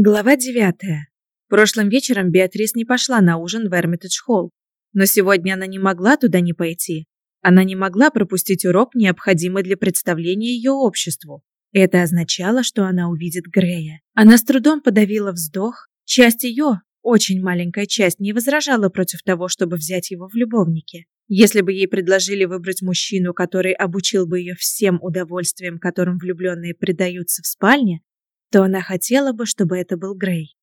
Глава девятая. Прошлым вечером Беатрис не пошла на ужин в Эрмитедж-холл, но сегодня она не могла туда не пойти. Она не могла пропустить урок, необходимый для представления ее обществу. Это означало, что она увидит Грея. Она с трудом подавила вздох. Часть ее, очень маленькая часть, не возражала против того, чтобы взять его в любовники. Если бы ей предложили выбрать мужчину, который обучил бы ее всем удовольствиям, которым влюбленные предаются в спальне, то она хотела бы, чтобы это был Грей.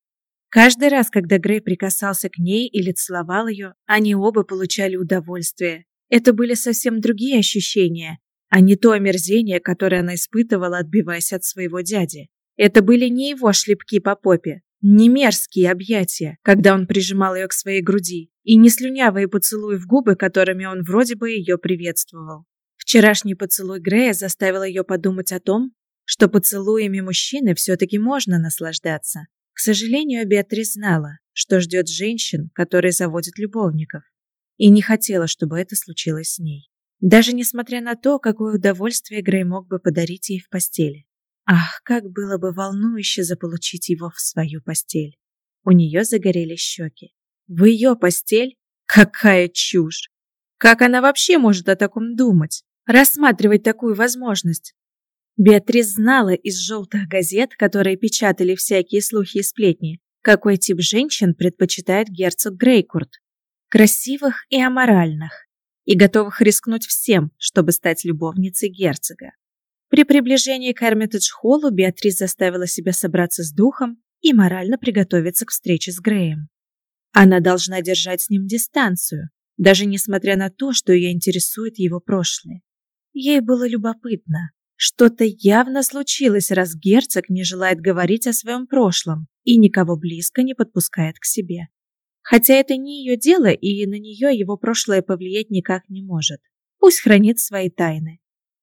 Каждый раз, когда Грей прикасался к ней или целовал ее, они оба получали удовольствие. Это были совсем другие ощущения, а не то омерзение, которое она испытывала, отбиваясь от своего дяди. Это были не его шлепки по попе, не мерзкие объятия, когда он прижимал ее к своей груди, и не слюнявые поцелуи в губы, которыми он вроде бы ее приветствовал. Вчерашний поцелуй Грея заставил ее подумать о том, что поцелуями мужчины все-таки можно наслаждаться. К сожалению, Беатрис знала, что ждет женщин, которые заводят любовников, и не хотела, чтобы это случилось с ней. Даже несмотря на то, какое удовольствие Грей мог бы подарить ей в постели. Ах, как было бы волнующе заполучить его в свою постель. У нее загорели щеки. В ее постель? Какая чушь! Как она вообще может о таком думать? Рассматривать такую возможность? Беатрис знала из желтых газет, которые печатали всякие слухи и сплетни, какой тип женщин предпочитает герцог Грейкурт. Красивых и аморальных, и готовых рискнуть всем, чтобы стать любовницей герцога. При приближении к Эрмитедж-холлу Беатрис заставила себя собраться с духом и морально приготовиться к встрече с Греем. Она должна держать с ним дистанцию, даже несмотря на то, что ее интересует его прошлое. Ей было любопытно, что-то явно случилось, раз герцог не желает говорить о своем прошлом и никого близко не подпускает к себе. Хотя это не ее дело, и на нее его прошлое повлиять никак не может. Пусть хранит свои тайны.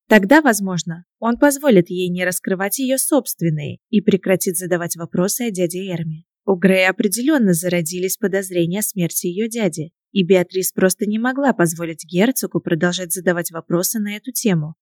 Тогда, возможно, он позволит ей не раскрывать ее собственные и прекратит задавать вопросы о дяде Эрме. У Грея определенно зародились подозрения о смерти ее дяди, и Беатрис просто не могла позволить герцогу продолжать задавать вопросы на эту тему,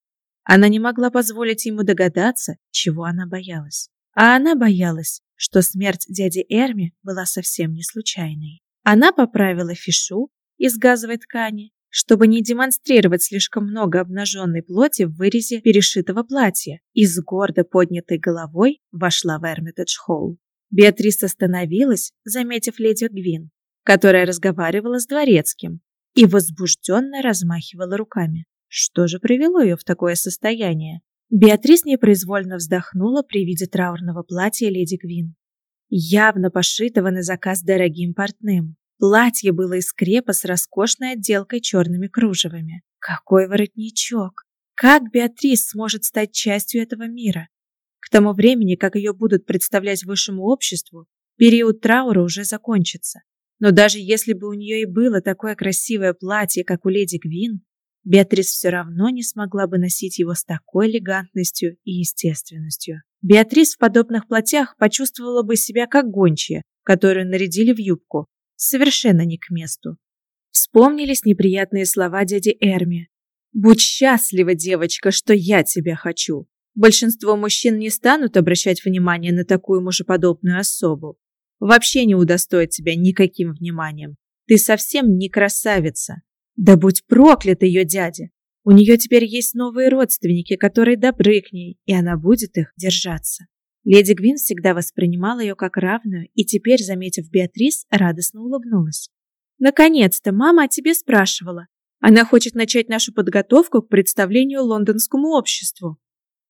она не могла позволить ему догадаться, чего она боялась. А она боялась, что смерть дяди Эрми была совсем не случайной. Она поправила фишу из газовой ткани, чтобы не демонстрировать слишком много обнаженной плоти в вырезе перешитого платья, и с гордо поднятой головой вошла в Эрмитедж-холл. Беатрис остановилась, заметив леди Гвин, которая разговаривала с дворецким и возбужденно размахивала руками. Что же привело ее в такое состояние? Беатрис непроизвольно вздохнула при виде траурного платья леди Гвин. Явно пошитого на заказ дорогим портным. Платье было из крепа с роскошной отделкой черными кружевами. Какой воротничок! Как Беатрис сможет стать частью этого мира? К тому времени, как ее будут представлять высшему обществу, период траура уже закончится. Но даже если бы у нее и было такое красивое платье, как у леди Гвин, Беатрис все равно не смогла бы носить его с такой элегантностью и естественностью. Беатрис в подобных платьях почувствовала бы себя как гончая, которую нарядили в юбку, совершенно не к месту. Вспомнились неприятные слова дяди Эрми. «Будь счастлива, девочка, что я тебя хочу. Большинство мужчин не станут обращать внимание на такую мужеподобную особу. Вообще не удостоят тебя никаким вниманием. Ты совсем не красавица. Да будь проклят ее дядя! У нее теперь есть новые родственники, которые добры к ней, и она будет их держаться. Леди Гвин всегда воспринимала ее как равную, и теперь, заметив Беатрис, радостно улыбнулась. «Наконец-то мама о тебе спрашивала. Она хочет начать нашу подготовку к представлению лондонскому обществу».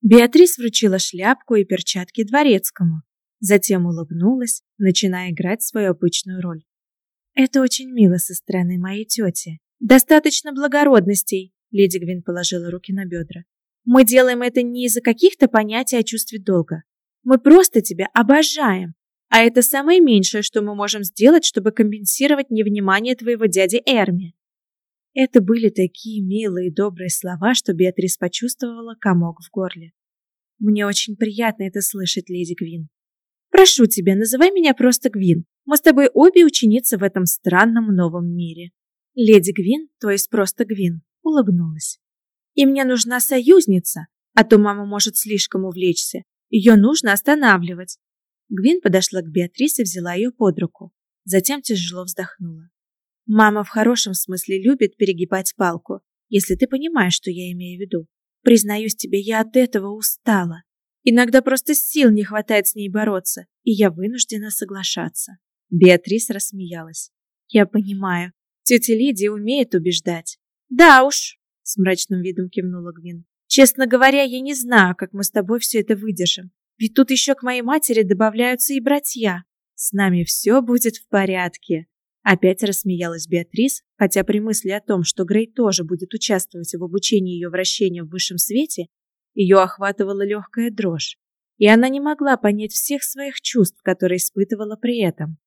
Беатрис вручила шляпку и перчатки дворецкому, затем улыбнулась, начиная играть свою обычную роль. «Это очень мило со стороны моей тети. Достаточно благородностей, леди Гвин положила руки на бедра. Мы делаем это не из-за каких-то понятий о чувстве долга. Мы просто тебя обожаем. А это самое меньшее, что мы можем сделать, чтобы компенсировать невнимание твоего дяди Эрми. Это были такие милые и добрые слова, что Беатрис почувствовала комок в горле. Мне очень приятно это слышать, леди Гвин. Прошу тебя, называй меня просто Гвин. Мы с тобой обе ученицы в этом странном новом мире. Леди Гвин, то есть просто Гвин, улыбнулась. И мне нужна союзница, а то мама может слишком увлечься. Ее нужно останавливать. Гвин подошла к Беатрис и взяла ее под руку. Затем тяжело вздохнула. Мама в хорошем смысле любит перегибать палку, если ты понимаешь, что я имею в виду. Признаюсь тебе, я от этого устала. Иногда просто сил не хватает с ней бороться, и я вынуждена соглашаться. Беатрис рассмеялась. Я понимаю. Тетя Лидия умеет убеждать. Да уж, с мрачным видом кивнула Гвин. Честно говоря, я не знаю, как мы с тобой все это выдержим. Ведь тут еще к моей матери добавляются и братья. С нами все будет в порядке. Опять рассмеялась Беатрис, хотя при мысли о том, что Грей тоже будет участвовать в обучении ее вращения в высшем свете, ее охватывала легкая дрожь, и она не могла понять всех своих чувств, которые испытывала при этом.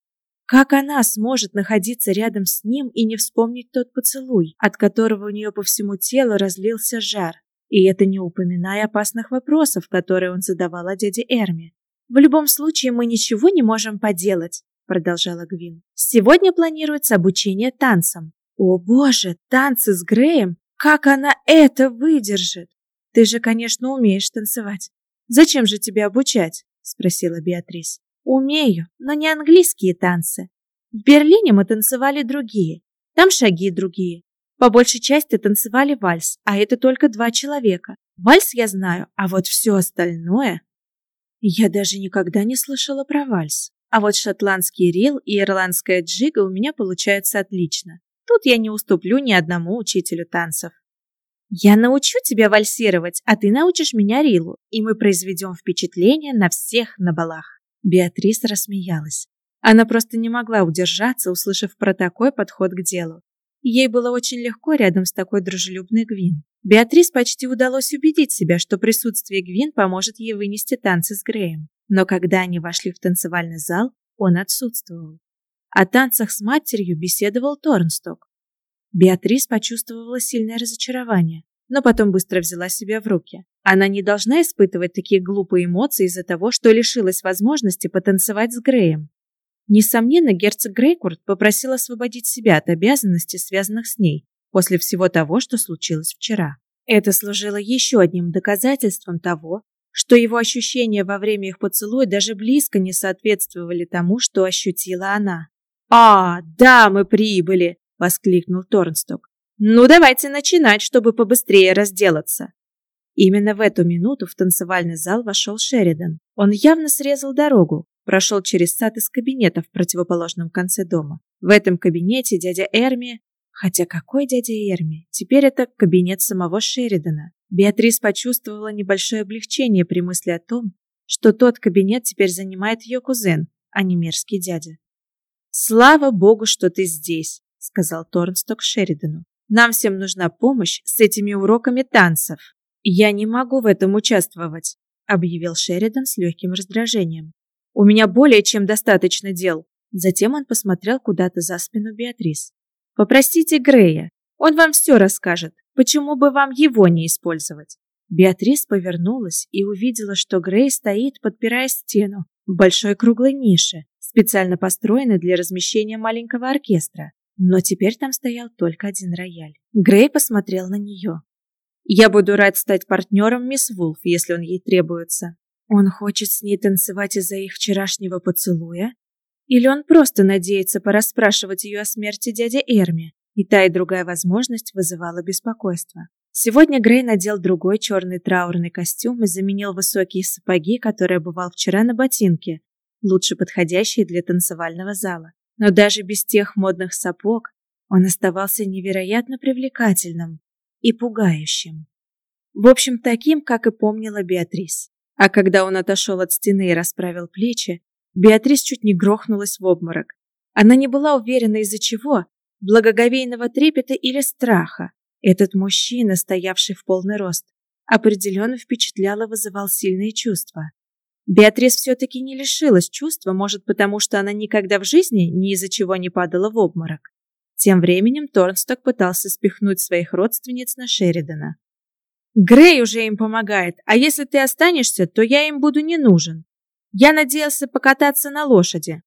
Как она сможет находиться рядом с ним и не вспомнить тот поцелуй, от которого у нее по всему телу разлился жар? И это не упоминая опасных вопросов, которые он задавал о дяде Эрме. В любом случае мы ничего не можем поделать, продолжала Гвин. Сегодня планируется обучение танцам. О, боже, танцы с Греем? Как она это выдержит? Ты же, конечно, умеешь танцевать. Зачем же тебя обучать? спросила Беатрис. Умею, но не английские танцы. В Берлине мы танцевали другие. Там шаги другие. По большей части танцевали вальс, а это только два человека. Вальс я знаю, а вот все остальное... Я даже никогда не слышала про вальс. А вот шотландский рил и ирландская джига у меня получаются отлично. Тут я не уступлю ни одному учителю танцев. Я научу тебя вальсировать, а ты научишь меня рилу, и мы произведем впечатление на всех на балах. Беатрис рассмеялась. Она просто не могла удержаться, услышав про такой подход к делу. Ей было очень легко рядом с такой дружелюбной Гвин. Беатрис почти удалось убедить себя, что присутствие Гвин поможет ей вынести танцы с Греем. Но когда они вошли в танцевальный зал, он отсутствовал. О танцах с матерью беседовал Торнсток. Беатрис почувствовала сильное разочарование, но потом быстро взяла себя в руки. Она не должна испытывать такие глупые эмоции из-за того, что лишилась возможности потанцевать с Греем. Несомненно, герцог Грейкурт попросил освободить себя от обязанностей, связанных с ней, после всего того, что случилось вчера. Это служило еще одним доказательством того, что его ощущения во время их поцелуя даже близко не соответствовали тому, что ощутила она. «А, да, мы прибыли!» — воскликнул Торнсток. «Ну, давайте начинать, чтобы побыстрее разделаться!» Именно в эту минуту в танцевальный зал вошел Шеридан. Он явно срезал дорогу, прошел через сад из кабинета в противоположном конце дома. В этом кабинете дядя Эрми... Хотя какой дядя Эрми? Теперь это кабинет самого Шеридана. Беатрис почувствовала небольшое облегчение при мысли о том, что тот кабинет теперь занимает ее кузен, а не мерзкий дядя. «Слава богу, что ты здесь», — сказал Торнсток Шеридану. «Нам всем нужна помощь с этими уроками танцев». «Я не могу в этом участвовать», — объявил Шеридан с легким раздражением. «У меня более чем достаточно дел». Затем он посмотрел куда-то за спину Беатрис. «Попросите Грея, он вам все расскажет. Почему бы вам его не использовать? Беатрис повернулась и увидела, что Грей стоит, подпирая стену в большой круглой нише, специально построенной для размещения маленького оркестра. Но теперь там стоял только один рояль. Грей посмотрел на нее. «Я буду рад стать партнером мисс Вулф, если он ей требуется». Он хочет с ней танцевать из-за их вчерашнего поцелуя? Или он просто надеется порасспрашивать ее о смерти дяди Эрми? И та, и другая возможность вызывала беспокойство. Сегодня Грей надел другой черный траурный костюм и заменил высокие сапоги, которые бывал вчера на ботинке, лучше подходящие для танцевального зала. Но даже без тех модных сапог он оставался невероятно привлекательным и пугающим. В общем, таким, как и помнила Беатрис. А когда он отошел от стены и расправил плечи, Беатрис чуть не грохнулась в обморок. Она не была уверена из-за чего, благоговейного трепета или страха. Этот мужчина, стоявший в полный рост, определенно впечатлял и вызывал сильные чувства. Беатрис все-таки не лишилась чувства, может, потому что она никогда в жизни ни из-за чего не падала в обморок. Тем временем Торнсток пытался спихнуть своих родственниц на Шеридана. «Грей уже им помогает, а если ты останешься, то я им буду не нужен. Я надеялся покататься на лошади.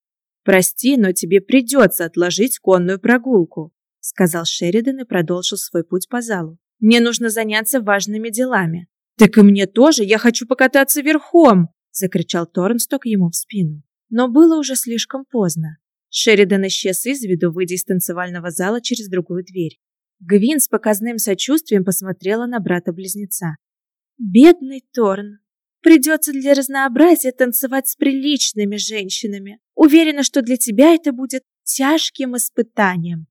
«Прости, но тебе придется отложить конную прогулку», сказал Шеридан и продолжил свой путь по залу. «Мне нужно заняться важными делами». «Так и мне тоже, я хочу покататься верхом!» Закричал Торнсток ему в спину. Но было уже слишком поздно. Шеридан исчез из виду, выйдя из танцевального зала через другую дверь. Гвин с показным сочувствием посмотрела на брата-близнеца. «Бедный Торн. Придется для разнообразия танцевать с приличными женщинами. Уверена, что для тебя это будет тяжким испытанием».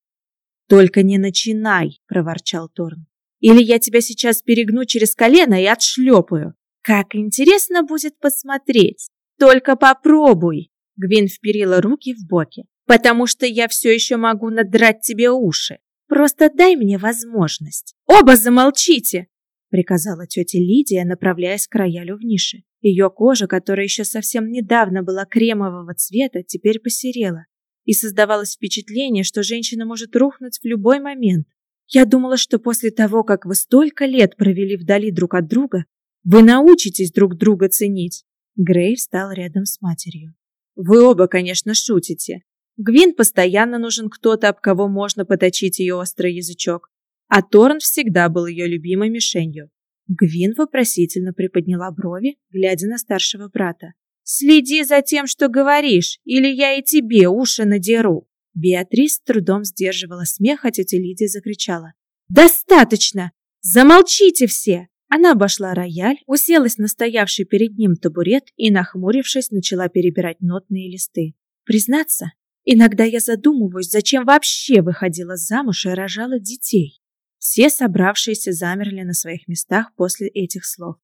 «Только не начинай», — проворчал Торн. «Или я тебя сейчас перегну через колено и отшлепаю. Как интересно будет посмотреть. Только попробуй». Гвин вперила руки в боки. «Потому что я все еще могу надрать тебе уши. Просто дай мне возможность. Оба замолчите!» приказала тетя Лидия, направляясь к роялю в нише. Ее кожа, которая еще совсем недавно была кремового цвета, теперь посерела, и создавалось впечатление, что женщина может рухнуть в любой момент. Я думала, что после того, как вы столько лет провели вдали друг от друга, вы научитесь друг друга ценить. Грей встал рядом с матерью. Вы оба, конечно, шутите. Гвин постоянно нужен кто-то, об кого можно поточить ее острый язычок, а Торн всегда был ее любимой мишенью. Гвин вопросительно приподняла брови, глядя на старшего брата. «Следи за тем, что говоришь, или я и тебе уши надеру!» Беатрис трудом сдерживала смех, а тетя Лидия закричала. «Достаточно! Замолчите все!» Она обошла рояль, уселась на стоявший перед ним табурет и, нахмурившись, начала перебирать нотные листы. Признаться, иногда я задумываюсь, зачем вообще выходила замуж и рожала детей. Все собравшиеся замерли на своих местах после этих слов.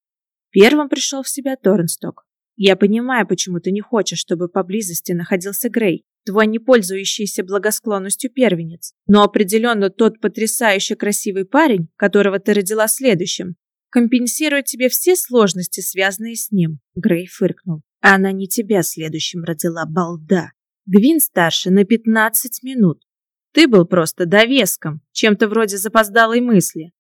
Первым пришел в себя Торнсток. «Я понимаю, почему ты не хочешь, чтобы поблизости находился Грей, твой не пользующийся благосклонностью первенец. Но определенно тот потрясающе красивый парень, которого ты родила следующим, компенсирует тебе все сложности, связанные с ним. Грей фыркнул. Она не тебя следующим родила, балда. Гвин старше на 15 минут. Ты был просто довеском, чем-то вроде запоздалой мысли.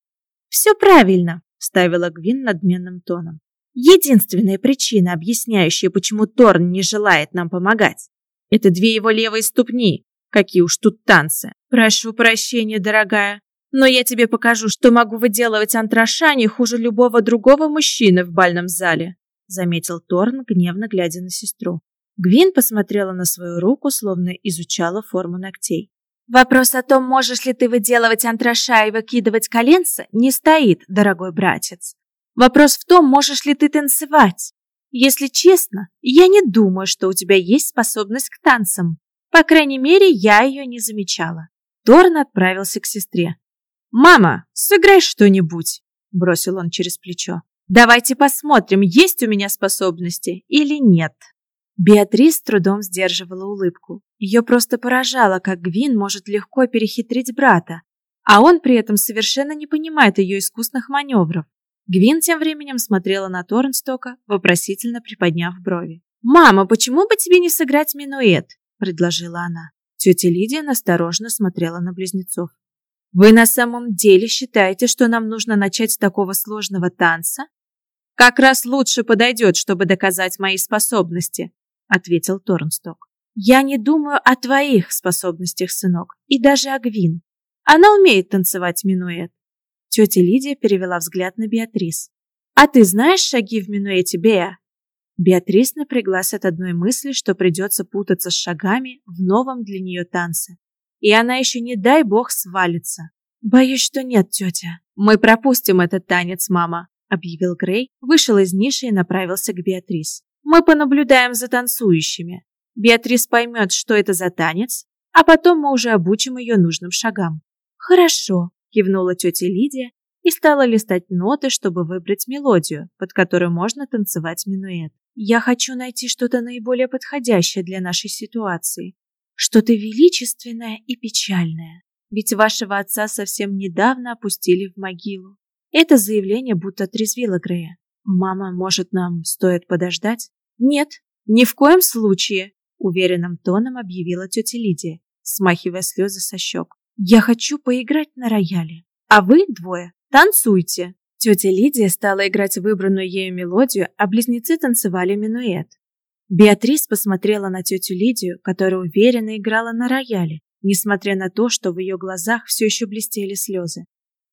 Все правильно, вставила Гвин надменным тоном. Единственная причина, объясняющая, почему Торн не желает нам помогать, это две его левые ступни. Какие уж тут танцы. Прошу прощения, дорогая, но я тебе покажу, что могу выделывать антраша не хуже любого другого мужчины в бальном зале, заметил Торн, гневно глядя на сестру. Гвин посмотрела на свою руку, словно изучала форму ногтей. Вопрос о том, можешь ли ты выделывать антраша и выкидывать коленца, не стоит, дорогой братец. Вопрос в том, можешь ли ты танцевать. Если честно, я не думаю, что у тебя есть способность к танцам. По крайней мере, я ее не замечала. Торн отправился к сестре. «Мама, сыграй что-нибудь», – бросил он через плечо. «Давайте посмотрим, есть у меня способности или нет». Беатрис с трудом сдерживала улыбку. Ее просто поражало, как Гвин может легко перехитрить брата, а он при этом совершенно не понимает ее искусных маневров. Гвин тем временем смотрела на Торнстока, вопросительно приподняв брови. «Мама, почему бы тебе не сыграть минуэт?» – предложила она. Тетя Лидия насторожно смотрела на близнецов. Вы на самом деле считаете, что нам нужно начать с такого сложного танца? Как раз лучше подойдет, чтобы доказать мои способности, ответил Торнсток. Я не думаю о твоих способностях, сынок, и даже о Гвин. Она умеет танцевать минуэт. Тетя Лидия перевела взгляд на Беатрис. А ты знаешь шаги в минуэте, Беа? Беатрис напряглась от одной мысли, что придется путаться с шагами в новом для нее танце и она еще не дай бог свалится. Боюсь, что нет, тетя. Мы пропустим этот танец, мама, объявил Грей, вышел из ниши и направился к Беатрис. Мы понаблюдаем за танцующими. Беатрис поймет, что это за танец, а потом мы уже обучим ее нужным шагам. Хорошо, кивнула тетя Лидия и стала листать ноты, чтобы выбрать мелодию, под которую можно танцевать минуэт. Я хочу найти что-то наиболее подходящее для нашей ситуации что-то величественное и печальное. Ведь вашего отца совсем недавно опустили в могилу. Это заявление будто отрезвило Грея. Мама, может, нам стоит подождать? Нет, ни в коем случае, уверенным тоном объявила тетя Лидия, смахивая слезы со щек. Я хочу поиграть на рояле, а вы двое танцуйте. Тетя Лидия стала играть выбранную ею мелодию, а близнецы танцевали минуэт. Беатрис посмотрела на тетю Лидию, которая уверенно играла на рояле, несмотря на то, что в ее глазах все еще блестели слезы.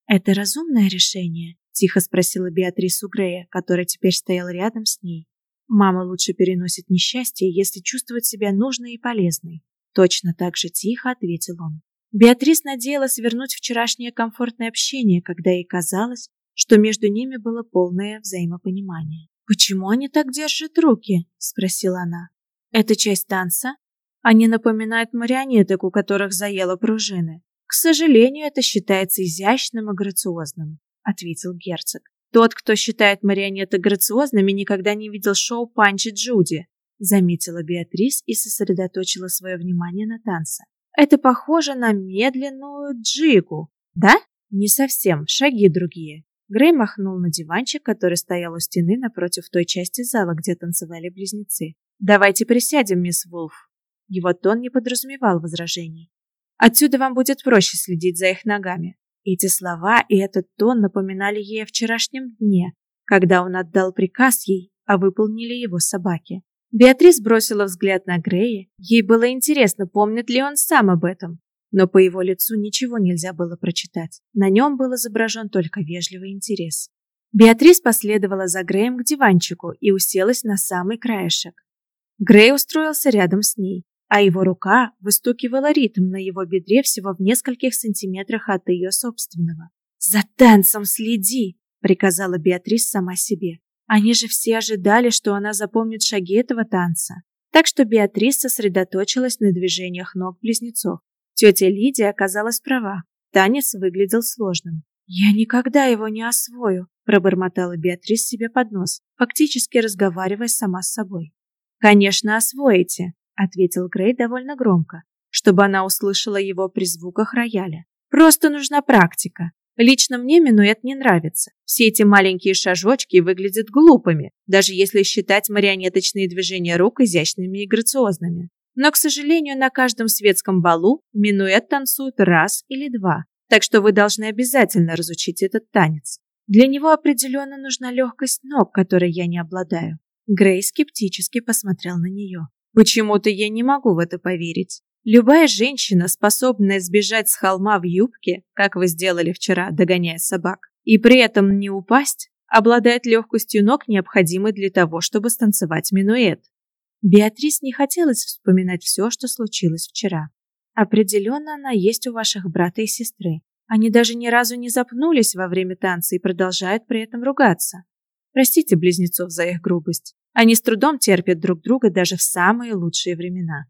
«Это разумное решение?» – тихо спросила Беатрис у Грея, который теперь стоял рядом с ней. Мама лучше переносит несчастье, если чувствует себя нужной и полезной. Точно так же тихо ответил он. Беатрис надеялась вернуть вчерашнее комфортное общение, когда ей казалось, что между ними было полное взаимопонимание. «Почему они так держат руки?» – спросила она. «Это часть танца? Они напоминают марионеток, у которых заело пружины. К сожалению, это считается изящным и грациозным», – ответил герцог. «Тот, кто считает марионеток грациозными, никогда не видел шоу «Панчи Джуди», – заметила Беатрис и сосредоточила свое внимание на танце. «Это похоже на медленную джигу, да?» «Не совсем, шаги другие. Грей махнул на диванчик, который стоял у стены напротив той части зала, где танцевали близнецы. «Давайте присядем, мисс Вулф». Его тон не подразумевал возражений. «Отсюда вам будет проще следить за их ногами». Эти слова и этот тон напоминали ей о вчерашнем дне, когда он отдал приказ ей, а выполнили его собаки. Беатрис бросила взгляд на Грея. Ей было интересно, помнит ли он сам об этом но по его лицу ничего нельзя было прочитать. На нем был изображен только вежливый интерес. Беатрис последовала за Греем к диванчику и уселась на самый краешек. Грей устроился рядом с ней, а его рука выстукивала ритм на его бедре всего в нескольких сантиметрах от ее собственного. «За танцем следи!» – приказала Беатрис сама себе. Они же все ожидали, что она запомнит шаги этого танца. Так что Беатрис сосредоточилась на движениях ног близнецов. Тетя Лидия оказалась права. Танец выглядел сложным. «Я никогда его не освою», – пробормотала Беатрис себе под нос, фактически разговаривая сама с собой. «Конечно, освоите», – ответил Грей довольно громко, чтобы она услышала его при звуках рояля. «Просто нужна практика. Лично мне минуэт не нравится. Все эти маленькие шажочки выглядят глупыми, даже если считать марионеточные движения рук изящными и грациозными. Но, к сожалению, на каждом светском балу минуэт танцуют раз или два, так что вы должны обязательно разучить этот танец. Для него определенно нужна легкость ног, которой я не обладаю. Грей скептически посмотрел на нее. Почему-то я не могу в это поверить. Любая женщина, способная сбежать с холма в юбке, как вы сделали вчера, догоняя собак, и при этом не упасть, обладает легкостью ног, необходимой для того, чтобы станцевать минуэт. Беатрис не хотелось вспоминать все, что случилось вчера. Определенно она есть у ваших брата и сестры. Они даже ни разу не запнулись во время танца и продолжают при этом ругаться. Простите близнецов за их грубость. Они с трудом терпят друг друга даже в самые лучшие времена.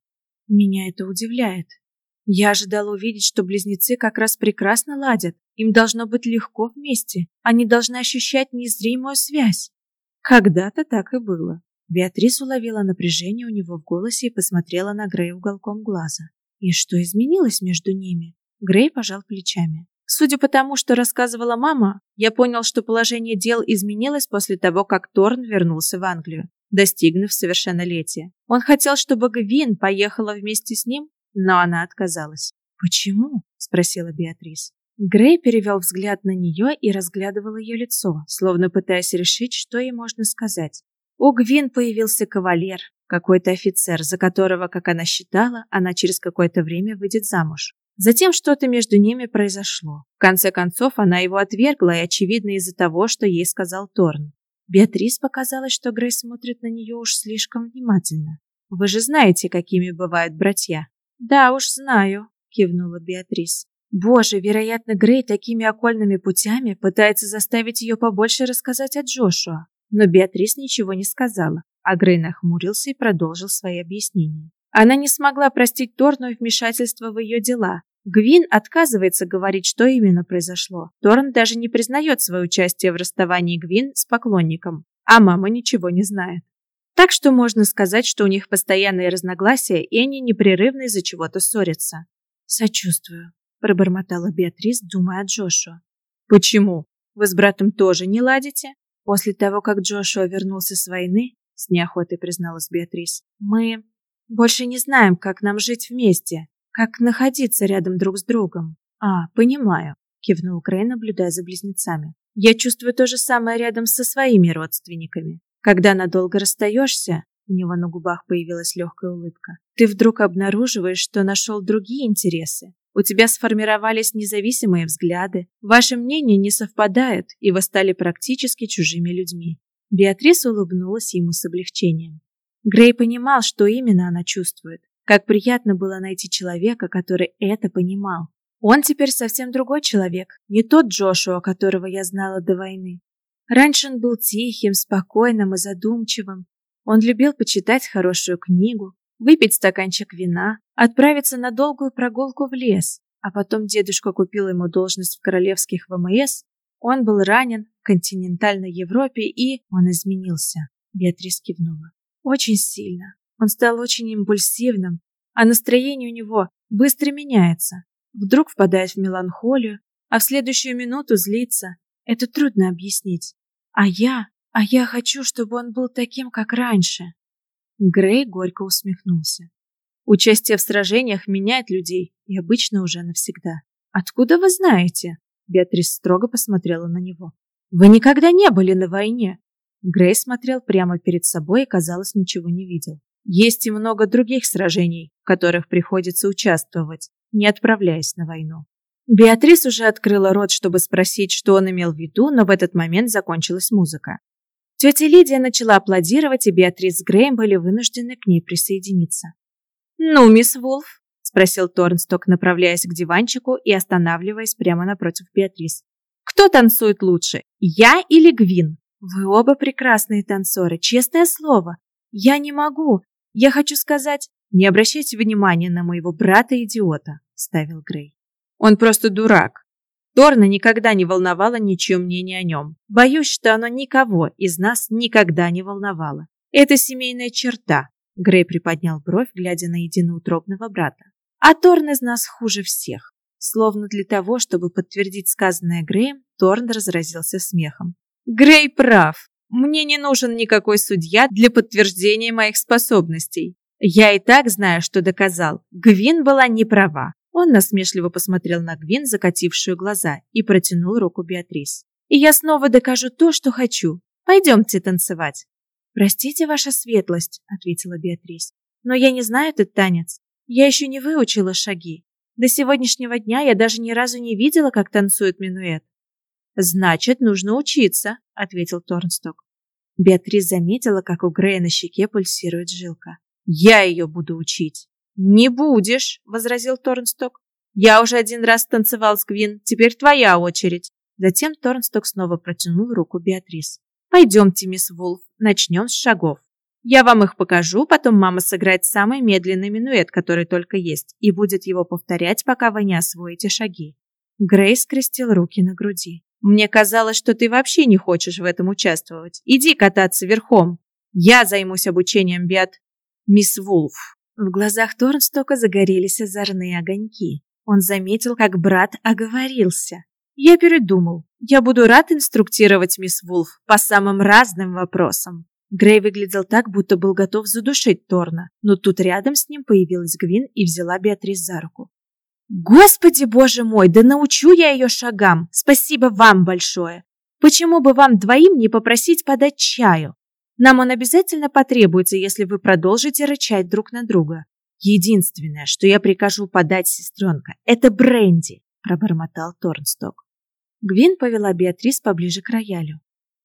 Меня это удивляет. Я ожидала увидеть, что близнецы как раз прекрасно ладят. Им должно быть легко вместе. Они должны ощущать незримую связь. Когда-то так и было. Беатрис уловила напряжение у него в голосе и посмотрела на Грея уголком глаза. И что изменилось между ними? Грей пожал плечами. Судя по тому, что рассказывала мама, я понял, что положение дел изменилось после того, как Торн вернулся в Англию, достигнув совершеннолетия. Он хотел, чтобы Гвин поехала вместе с ним, но она отказалась. «Почему?» – спросила Беатрис. Грей перевел взгляд на нее и разглядывал ее лицо, словно пытаясь решить, что ей можно сказать. У Гвин появился кавалер, какой-то офицер, за которого, как она считала, она через какое-то время выйдет замуж. Затем что-то между ними произошло. В конце концов, она его отвергла, и очевидно из-за того, что ей сказал Торн. Беатрис показалось, что Грей смотрит на нее уж слишком внимательно. Вы же знаете, какими бывают братья. Да уж знаю, кивнула Беатрис. Боже, вероятно, Грей такими окольными путями пытается заставить ее побольше рассказать о Джошуа. Но Беатрис ничего не сказала, а Грей нахмурился и продолжил свои объяснения. Она не смогла простить Торну вмешательство в ее дела. Гвин отказывается говорить, что именно произошло. Торн даже не признает свое участие в расставании Гвин с поклонником, а мама ничего не знает. Так что можно сказать, что у них постоянные разногласия, и они непрерывно из-за чего-то ссорятся. «Сочувствую», – пробормотала Беатрис, думая о Джошуа. «Почему? Вы с братом тоже не ладите?» После того, как Джошуа вернулся с войны, с неохотой призналась Беатрис, мы больше не знаем, как нам жить вместе, как находиться рядом друг с другом. А, понимаю, кивнул Крей, наблюдая за близнецами. Я чувствую то же самое рядом со своими родственниками. Когда надолго расстаешься, у него на губах появилась легкая улыбка. Ты вдруг обнаруживаешь, что нашел другие интересы, у тебя сформировались независимые взгляды, ваши мнения не совпадают, и вы стали практически чужими людьми. Беатрис улыбнулась ему с облегчением. Грей понимал, что именно она чувствует. Как приятно было найти человека, который это понимал. Он теперь совсем другой человек, не тот Джошуа, которого я знала до войны. Раньше он был тихим, спокойным и задумчивым. Он любил почитать хорошую книгу, выпить стаканчик вина, отправиться на долгую прогулку в лес, а потом дедушка купил ему должность в королевских ВМС. Он был ранен в континентальной Европе и он изменился. Беатрис кивнула. Очень сильно. Он стал очень импульсивным, а настроение у него быстро меняется. Вдруг впадает в меланхолию, а в следующую минуту злится. Это трудно объяснить. А я, а я хочу, чтобы он был таким, как раньше. Грей горько усмехнулся. Участие в сражениях меняет людей, и обычно уже навсегда. Откуда вы знаете? Беатрис строго посмотрела на него. Вы никогда не были на войне. Грей смотрел прямо перед собой и, казалось, ничего не видел. Есть и много других сражений, в которых приходится участвовать, не отправляясь на войну. Беатрис уже открыла рот, чтобы спросить, что он имел в виду, но в этот момент закончилась музыка. Тетя Лидия начала аплодировать, и Беатрис с Греем были вынуждены к ней присоединиться. «Ну, мисс Вулф?» – спросил Торнсток, направляясь к диванчику и останавливаясь прямо напротив Беатрис. «Кто танцует лучше, я или Гвин?» «Вы оба прекрасные танцоры, честное слово. Я не могу. Я хочу сказать...» «Не обращайте внимания на моего брата-идиота», – ставил Грей. Он просто дурак. Торна никогда не волновало ничье мнение о нем. Боюсь, что оно никого из нас никогда не волновало. Это семейная черта. Грей приподнял бровь, глядя на единоутробного брата. А Торн из нас хуже всех. Словно для того, чтобы подтвердить сказанное Греем, Торн разразился смехом. Грей прав. Мне не нужен никакой судья для подтверждения моих способностей. Я и так знаю, что доказал. Гвин была не права. Он насмешливо посмотрел на Гвин, закатившую глаза, и протянул руку Беатрис. «И я снова докажу то, что хочу. Пойдемте танцевать». «Простите, ваша светлость», — ответила Беатрис. «Но я не знаю этот танец. Я еще не выучила шаги. До сегодняшнего дня я даже ни разу не видела, как танцует минуэт». «Значит, нужно учиться», — ответил Торнсток. Беатрис заметила, как у Грея на щеке пульсирует жилка. «Я ее буду учить». «Не будешь», — возразил Торнсток. «Я уже один раз танцевал с Гвин, теперь твоя очередь». Затем Торнсток снова протянул руку Беатрис. «Пойдемте, мисс Вулф, начнем с шагов. Я вам их покажу, потом мама сыграет самый медленный минуэт, который только есть, и будет его повторять, пока вы не освоите шаги». Грейс скрестил руки на груди. «Мне казалось, что ты вообще не хочешь в этом участвовать. Иди кататься верхом. Я займусь обучением Беат... Мисс Вулф». В глазах Торнстока загорелись озорные огоньки. Он заметил, как брат оговорился. Я передумал. Я буду рад инструктировать мисс Вулф по самым разным вопросам. Грей выглядел так, будто был готов задушить Торна, но тут рядом с ним появилась Гвин и взяла Беатрис за руку. Господи, боже мой, да научу я ее шагам. Спасибо вам большое. Почему бы вам двоим не попросить подать чаю? Нам он обязательно потребуется, если вы продолжите рычать друг на друга. Единственное, что я прикажу подать сестренка, это бренди, пробормотал Торнсток. Гвин повела Беатрис поближе к роялю.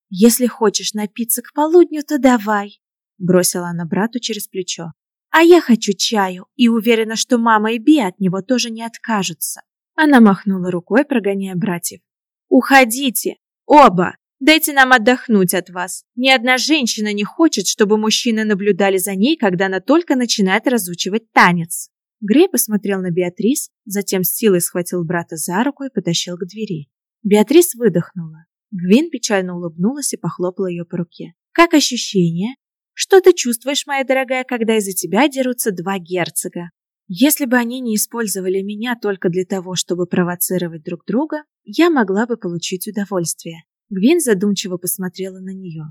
Если хочешь напиться к полудню, то давай, бросила она брату через плечо. А я хочу чаю и уверена, что мама и Би от него тоже не откажутся. Она махнула рукой, прогоняя братьев. Уходите, оба, Дайте нам отдохнуть от вас. Ни одна женщина не хочет, чтобы мужчины наблюдали за ней, когда она только начинает разучивать танец. Грей посмотрел на Беатрис, затем с силой схватил брата за руку и потащил к двери. Беатрис выдохнула. Гвин печально улыбнулась и похлопала ее по руке. «Как ощущение? Что ты чувствуешь, моя дорогая, когда из-за тебя дерутся два герцога? Если бы они не использовали меня только для того, чтобы провоцировать друг друга, я могла бы получить удовольствие. Гвин задумчиво посмотрела на нее.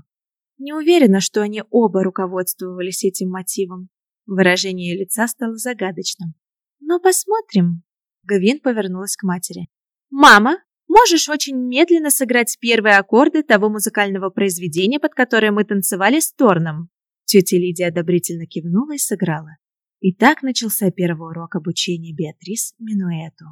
Не уверена, что они оба руководствовались этим мотивом. Выражение лица стало загадочным. Но посмотрим. Гвин повернулась к матери. Мама, можешь очень медленно сыграть первые аккорды того музыкального произведения, под которое мы танцевали с Торном. Тетя Лидия одобрительно кивнула и сыграла. И так начался первый урок обучения Беатрис Минуэту.